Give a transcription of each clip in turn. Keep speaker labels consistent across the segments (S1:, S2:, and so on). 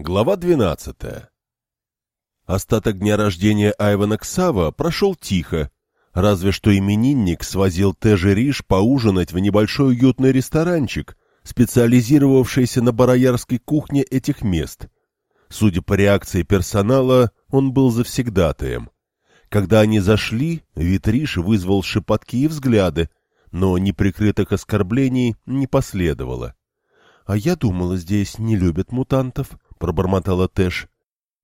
S1: Глава 12 Остаток дня рождения Айвана Ксава прошел тихо, разве что именинник свозил Тежи Риш поужинать в небольшой уютный ресторанчик, специализировавшийся на бароярской кухне этих мест. Судя по реакции персонала, он был завсегдатаем. Когда они зашли, вид Риш вызвал шепотки и взгляды, но неприкрытых оскорблений не последовало. — А я думала, здесь не любят мутантов, —— пробормотала Тэш.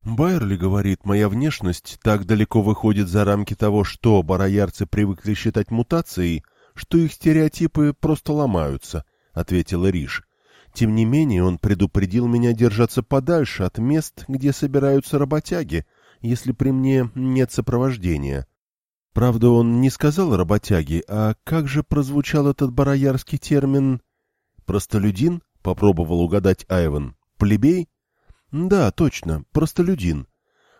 S1: «Байерли говорит, моя внешность так далеко выходит за рамки того, что бароярцы привыкли считать мутацией, что их стереотипы просто ломаются», — ответила Риш. «Тем не менее он предупредил меня держаться подальше от мест, где собираются работяги, если при мне нет сопровождения». Правда, он не сказал работяги, а как же прозвучал этот бароярский термин «простолюдин»? — попробовал угадать Айван. «Плебей?» «Да, точно, простолюдин.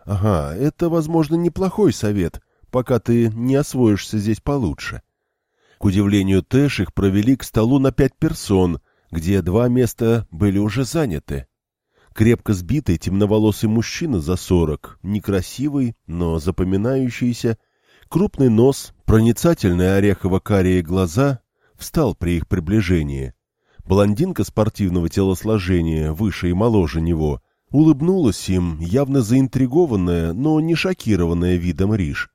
S1: Ага, это, возможно, неплохой совет, пока ты не освоишься здесь получше». К удивлению Тэш их провели к столу на пять персон, где два места были уже заняты. Крепко сбитый темноволосый мужчина за сорок, некрасивый, но запоминающийся, крупный нос, проницательные орехово-карие глаза, встал при их приближении. Блондинка спортивного телосложения, выше и моложе него, Улыбнулась им, явно заинтригованная, но не шокированная видом Риш.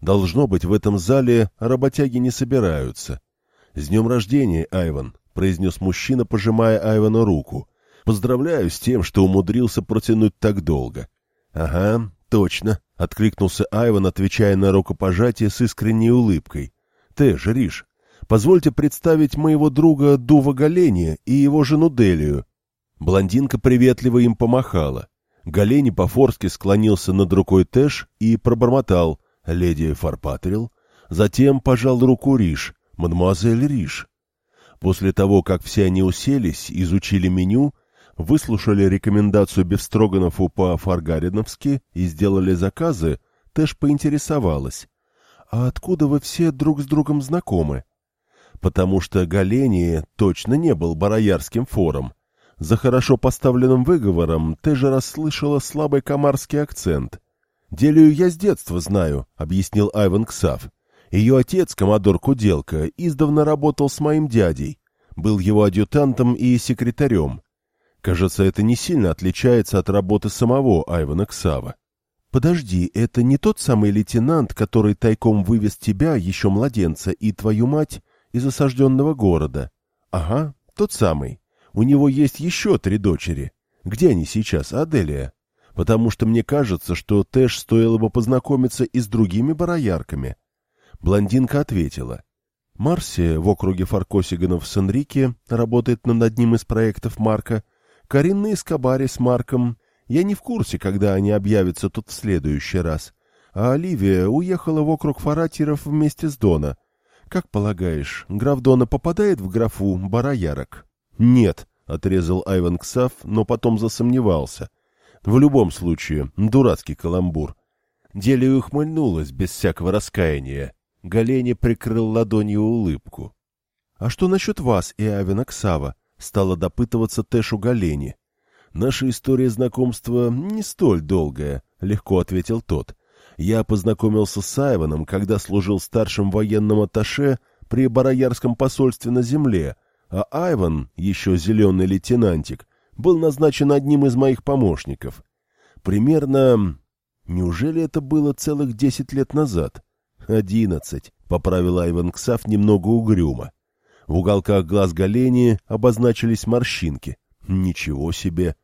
S1: Должно быть, в этом зале работяги не собираются. — С днем рождения, Айван! — произнес мужчина, пожимая Айвану руку. — Поздравляю с тем, что умудрился протянуть так долго. — Ага, точно! — откликнулся Айван, отвечая на рукопожатие с искренней улыбкой. — Ты же, Риш, позвольте представить моего друга Дува Галения и его жену Делию. Блондинка приветливо им помахала. Галени по-форски склонился над рукой Тэш и пробормотал «Леди Фарпатрил». Затем пожал руку Риш, мадемуазель Риш. После того, как все они уселись, изучили меню, выслушали рекомендацию Бефстроганофу по-фаргариновски и сделали заказы, Тэш поинтересовалась. «А откуда вы все друг с другом знакомы?» Потому что Галени точно не был бароярским фором. За хорошо поставленным выговором ты же расслышала слабый комарский акцент. «Делию я с детства знаю», — объяснил Айван Ксав. «Ее отец, коммодор Куделка, издавна работал с моим дядей. Был его адъютантом и секретарем. Кажется, это не сильно отличается от работы самого Айвана Ксава. «Подожди, это не тот самый лейтенант, который тайком вывез тебя, еще младенца, и твою мать из осажденного города?» «Ага, тот самый. У него есть еще три дочери. Где они сейчас, Аделия? Потому что мне кажется, что Тэш стоило бы познакомиться и с другими бароярками. Блондинка ответила. Марси в округе Фаркосиганов с Энрике работает над одним из проектов Марка. Каринна из Кабари с Марком. Я не в курсе, когда они объявятся тут в следующий раз. А Оливия уехала в округ Фаратиров вместе с Дона. Как полагаешь, граф Дона попадает в графу бароярок? «Нет», — отрезал Айван Ксав, но потом засомневался. «В любом случае, дурацкий каламбур». Делия ухмыльнулась без всякого раскаяния. Галени прикрыл ладонью улыбку. «А что насчет вас и Айвана Ксава?» — стала допытываться Тэшу Галени. «Наша история знакомства не столь долгая», — легко ответил тот. «Я познакомился с Айваном, когда служил старшим военным атташе при Бароярском посольстве на земле, а Айван, еще зеленый лейтенантик, был назначен одним из моих помощников. Примерно... Неужели это было целых десять лет назад? Одиннадцать, — поправил Айван Ксав немного угрюмо. В уголках глаз Галени обозначились морщинки. Ничего себе!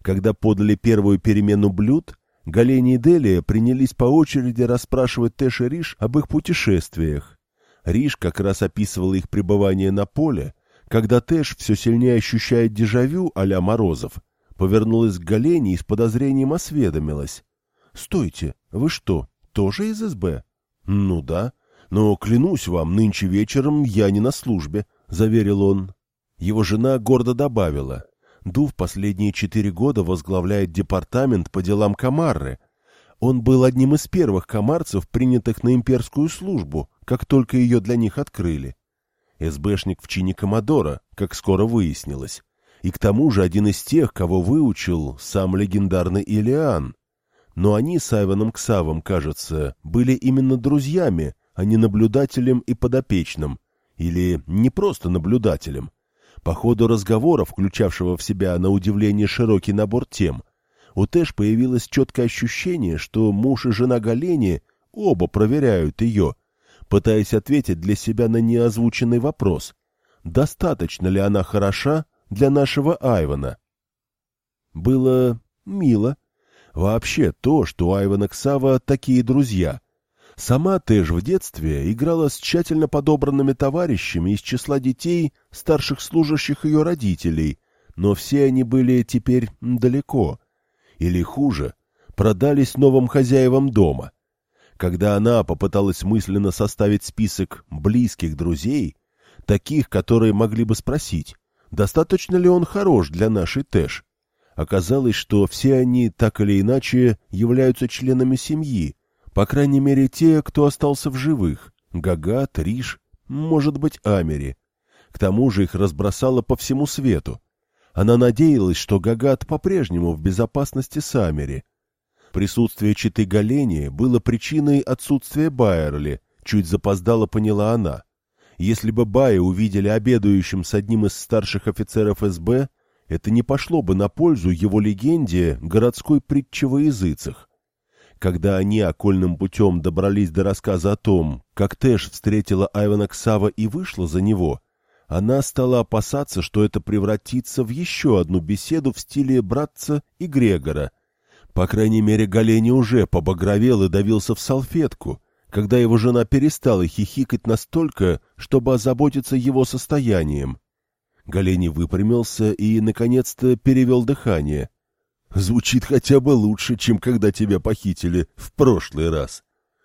S1: Когда подали первую перемену блюд, Галени и Делия принялись по очереди расспрашивать Тэш Риш об их путешествиях. Риш как раз описывала их пребывание на поле, когда Тэш все сильнее ощущает дежавю а-ля Морозов, повернулась к Галене и с подозрением осведомилась. — Стойте, вы что, тоже из СБ? — Ну да, но, клянусь вам, нынче вечером я не на службе, — заверил он. Его жена гордо добавила. Ду в последние четыре года возглавляет департамент по делам Камарры. Он был одним из первых комарцев, принятых на имперскую службу, как только ее для них открыли. СБшник в чине Комодора, как скоро выяснилось. И к тому же один из тех, кого выучил сам легендарный Илиан. Но они с Айваном Ксавом, кажется, были именно друзьями, а не наблюдателем и подопечным. Или не просто наблюдателем. По ходу разговора, включавшего в себя на удивление широкий набор тем, у Тэш появилось четкое ощущение, что муж и жена Галени оба проверяют ее, пытаясь ответить для себя на неозвученный вопрос, достаточно ли она хороша для нашего Айвана. Было мило. Вообще то, что у Айвана Ксава такие друзья — Сама Тэш в детстве играла с тщательно подобранными товарищами из числа детей, старших служащих ее родителей, но все они были теперь далеко. Или хуже, продались новым хозяевам дома. Когда она попыталась мысленно составить список близких друзей, таких, которые могли бы спросить, достаточно ли он хорош для нашей Тэш, оказалось, что все они так или иначе являются членами семьи, по крайней мере, те, кто остался в живых. Гагат, Риш, может быть, Амери. К тому же их разбросало по всему свету. Она надеялась, что Гагат по-прежнему в безопасности с Амери. Присутствие читы Галени было причиной отсутствия Байерли, чуть запоздало поняла она. Если бы Бая увидели обедающим с одним из старших офицеров СБ, это не пошло бы на пользу его легенде городской притчи во языцах. Когда они окольным путем добрались до рассказа о том, как Тэш встретила Айвана Ксава и вышла за него, она стала опасаться, что это превратится в еще одну беседу в стиле братца и Грегора. По крайней мере, Галени уже побагровел и давился в салфетку, когда его жена перестала хихикать настолько, чтобы озаботиться его состоянием. Галени выпрямился и, наконец-то, перевел дыхание — Звучит хотя бы лучше, чем когда тебя похитили в прошлый раз.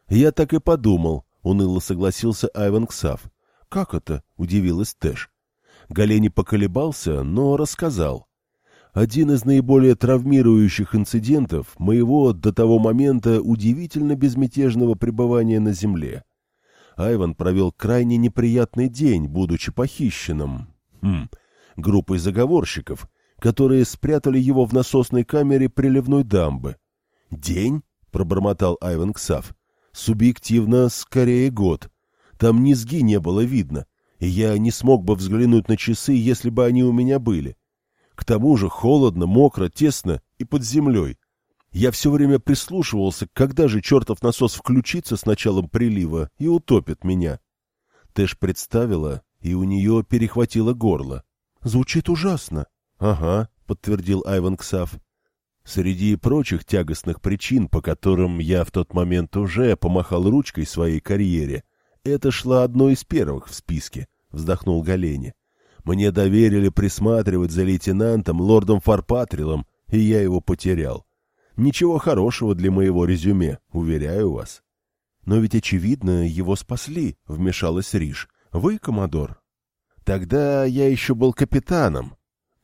S1: Я так и подумал, уныло согласился Айван Ксав. Как это? удивилась Тэш. Галени поколебался, но рассказал. Один из наиболее травмирующих инцидентов моего до того момента удивительно безмятежного пребывания на земле. Айван провел крайне неприятный день, будучи похищенным. Хм, группой заговорщиков, которые спрятали его в насосной камере приливной дамбы. «День?» — пробормотал Айван Ксав. «Субъективно, скорее год. Там низги не было видно, и я не смог бы взглянуть на часы, если бы они у меня были. К тому же холодно, мокро, тесно и под землей. Я все время прислушивался, когда же чертов насос включится с началом прилива и утопит меня. Тэш представила, и у нее перехватило горло. Звучит ужасно. — Ага, — подтвердил Айван Ксав. Среди прочих тягостных причин, по которым я в тот момент уже помахал ручкой своей карьере, это шла одной из первых в списке, — вздохнул Галени. Мне доверили присматривать за лейтенантом, лордом Фарпатрилом, и я его потерял. Ничего хорошего для моего резюме, уверяю вас. Но ведь, очевидно, его спасли, — вмешалась Риш. Вы, коммодор? Тогда я еще был капитаном,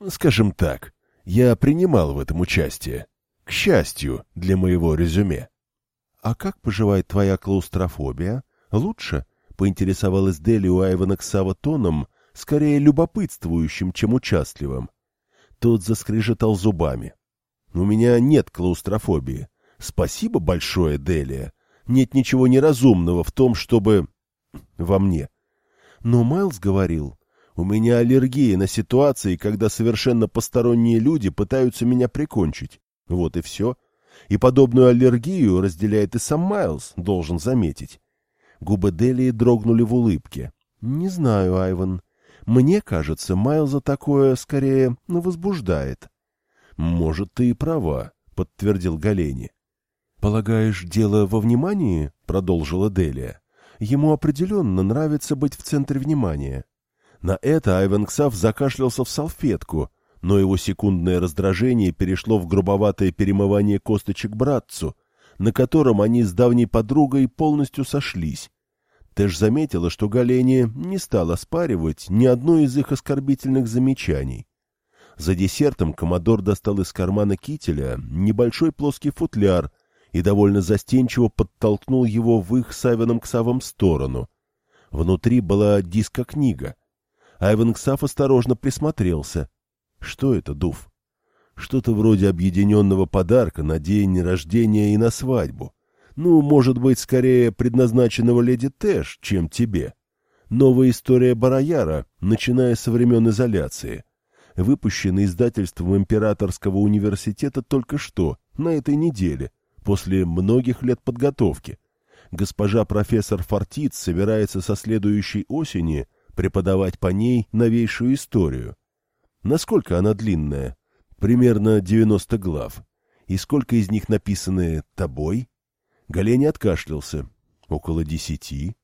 S1: Скажем так, я принимал в этом участие. К счастью, для моего резюме. — А как поживает твоя клаустрофобия? Лучше? — поинтересовалась Дели у Айвана Ксава скорее любопытствующим, чем участливым. Тот заскрежетал зубами. — У меня нет клаустрофобии. Спасибо большое, Делия. Нет ничего неразумного в том, чтобы... во мне. Но Майлз говорил, у меня аллергия на ситуации, когда совершенно посторонние люди пытаются меня прикончить. Вот и все. И подобную аллергию разделяет и сам Майлз, должен заметить. Губы Делии дрогнули в улыбке. «Не знаю, Айван. Мне кажется, Майлза такое, скорее, возбуждает». «Может, ты и права», — подтвердил Галени. «Полагаешь, дело во внимании?» — продолжила Делия. «Ему определенно нравится быть в центре внимания. На это Айвен Ксав закашлялся в салфетку, но его секундное раздражение перешло в грубоватое перемывание косточек братцу, на котором они с давней подругой полностью сошлись. Тэш заметила, что Галения не стала спаривать ни одно из их оскорбительных замечаний. За десертом коммодор достал из кармана кителя небольшой плоский футляр и довольно застенчиво подтолкнул его в их с Айвеном Ксавом сторону. Внутри была дискокнига — Айвен Ксаф осторожно присмотрелся. Что это, Дуф? Что-то вроде объединенного подарка на день рождения и на свадьбу. Ну, может быть, скорее предназначенного леди Тэш, чем тебе. Новая история Бараяра, начиная со времен изоляции. Выпущена издательством Императорского университета только что, на этой неделе, после многих лет подготовки. Госпожа профессор Фортиц собирается со следующей осени преподавать по ней новейшую историю. Насколько она длинная? Примерно 90 глав. И сколько из них написаны тобой? Галени откашлялся. Около десяти.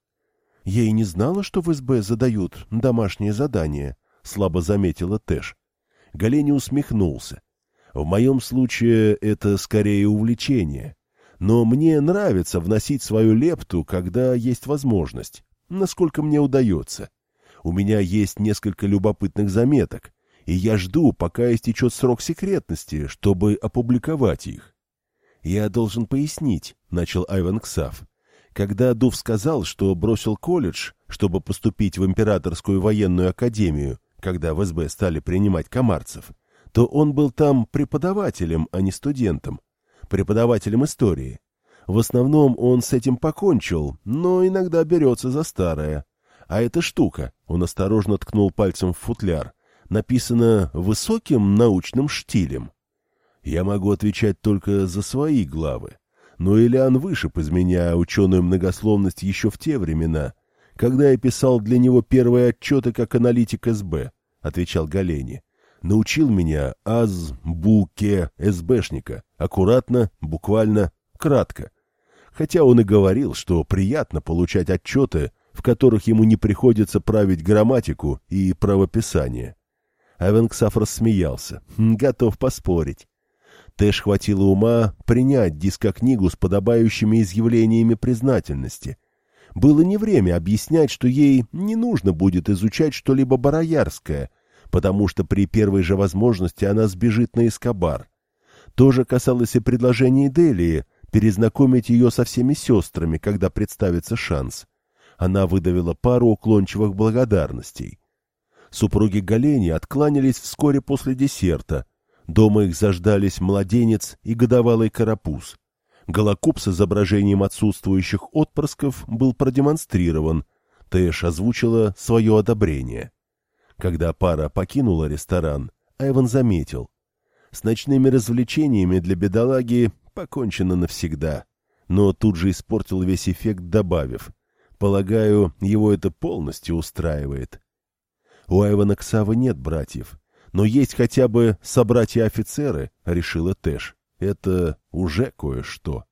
S1: Я и не знала, что в СБ задают домашнее задание, слабо заметила Тэш. Галени усмехнулся. В моем случае это скорее увлечение. Но мне нравится вносить свою лепту, когда есть возможность, насколько мне удается. У меня есть несколько любопытных заметок, и я жду, пока истечет срок секретности, чтобы опубликовать их. «Я должен пояснить», — начал Айван Ксав. Когда Дув сказал, что бросил колледж, чтобы поступить в Императорскую военную академию, когда в СБ стали принимать комарцев, то он был там преподавателем, а не студентом, преподавателем истории. В основном он с этим покончил, но иногда берется за старое. А эта штука, он осторожно ткнул пальцем в футляр, написана высоким научным штилем. Я могу отвечать только за свои главы. Но Ильян вышиб из меня ученую многословность еще в те времена, когда я писал для него первые отчеты как аналитик СБ, — отвечал Галени. Научил меня аз-бу-ке СБшника, аккуратно, буквально, кратко. Хотя он и говорил, что приятно получать отчеты, в которых ему не приходится править грамматику и правописание. Авенксаф рассмеялся. Готов поспорить. Тэш хватило ума принять дискокнигу с подобающими изъявлениями признательности. Было не время объяснять, что ей не нужно будет изучать что-либо бароярское, потому что при первой же возможности она сбежит на Эскобар. То же касалось и предложений Делии перезнакомить ее со всеми сестрами, когда представится шанс. Она выдавила пару уклончивых благодарностей. Супруги Галени откланялись вскоре после десерта — Дома их заждались младенец и годовалый карапуз. Голокоп с изображением отсутствующих отпрысков был продемонстрирован. Тэш озвучила свое одобрение. Когда пара покинула ресторан, Айван заметил. С ночными развлечениями для бедолаги покончено навсегда. Но тут же испортил весь эффект, добавив. Полагаю, его это полностью устраивает. У Айвана Ксавы нет братьев, но есть хотя бы собратья-офицеры, решила Тэш. Это уже кое-что.